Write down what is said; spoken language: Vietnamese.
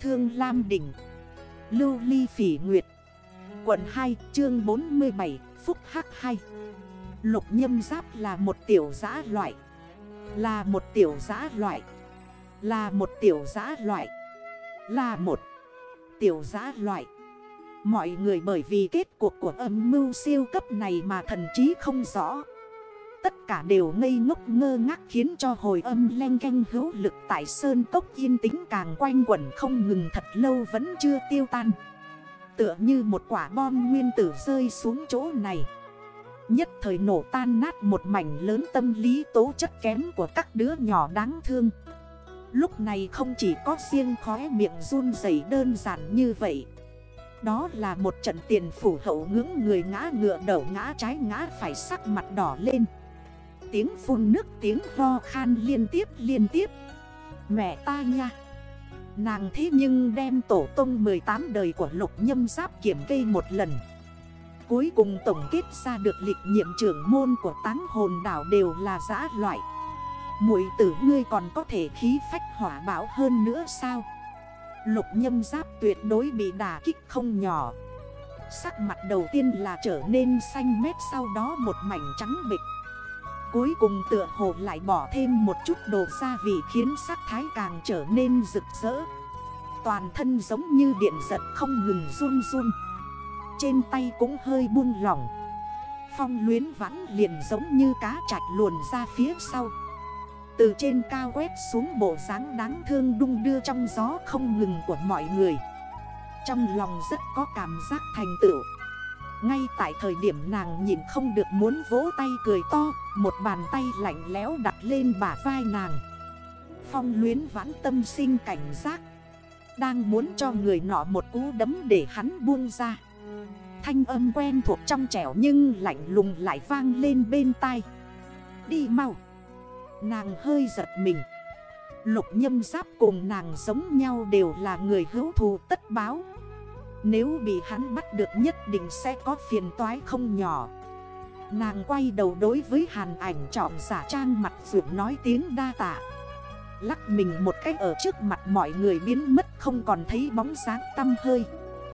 Thương Lam Đỉnh, Lưu Ly Phỉ Nguyệt, Quận 2 chương 47 Phúc Hắc 2 Lục nhâm giáp là một tiểu giã loại, Là một tiểu giã loại, Là một tiểu giã loại, Là một tiểu giã loại. Mọi người bởi vì kết cuộc của âm mưu siêu cấp này mà thần trí không rõ. Tất cả đều ngây ngốc ngơ ngác khiến cho hồi âm len canh hữu lực tại sơn cốc yên tĩnh càng quanh quẩn không ngừng thật lâu vẫn chưa tiêu tan. Tựa như một quả bom nguyên tử rơi xuống chỗ này. Nhất thời nổ tan nát một mảnh lớn tâm lý tố chất kém của các đứa nhỏ đáng thương. Lúc này không chỉ có riêng khóe miệng run dày đơn giản như vậy. Đó là một trận tiền phủ hậu ngưỡng người ngã ngựa đầu ngã trái ngã phải sắc mặt đỏ lên. Tiếng phun nước, tiếng ho khan liên tiếp liên tiếp. Mẹ ta nha. Nàng thế nhưng đem tổ tông 18 đời của lục nhâm giáp kiểm kê một lần. Cuối cùng tổng kết ra được lịch nhiệm trưởng môn của táng hồn đảo đều là giã loại. Mũi tử ngươi còn có thể khí phách hỏa bão hơn nữa sao? Lục nhâm giáp tuyệt đối bị đả kích không nhỏ. Sắc mặt đầu tiên là trở nên xanh mét, sau đó một mảnh trắng bịch Cuối cùng tựa hồ lại bỏ thêm một chút đồ gia vị khiến sắc thái càng trở nên rực rỡ. Toàn thân giống như điện giật không ngừng run run. Trên tay cũng hơi buông lỏng. Phong luyến vãn liền giống như cá chạch luồn ra phía sau. Từ trên cao quét xuống bộ dáng đáng thương đung đưa trong gió không ngừng của mọi người. Trong lòng rất có cảm giác thành tựu ngay tại thời điểm nàng nhìn không được muốn vỗ tay cười to, Một bàn tay lạnh lẽo đặt lên bả vai nàng. Phong luyến vãn tâm sinh cảnh giác, Đang muốn cho người nọ một cú đấm để hắn buông ra. Thanh âm quen thuộc trong trẻo nhưng lạnh lùng lại vang lên bên tai. Đi mau. Nàng hơi giật mình. Lục nhâm giáp cùng nàng giống nhau đều là người hữu thù tất báo nếu bị hắn bắt được nhất định sẽ có phiền toái không nhỏ. Nàng quay đầu đối với hàn ảnh trọng giả trang mặt vượt nói tiếng đa tạ. Lắc mình một cách ở trước mặt mọi người biến mất không còn thấy bóng sáng tâm hơi.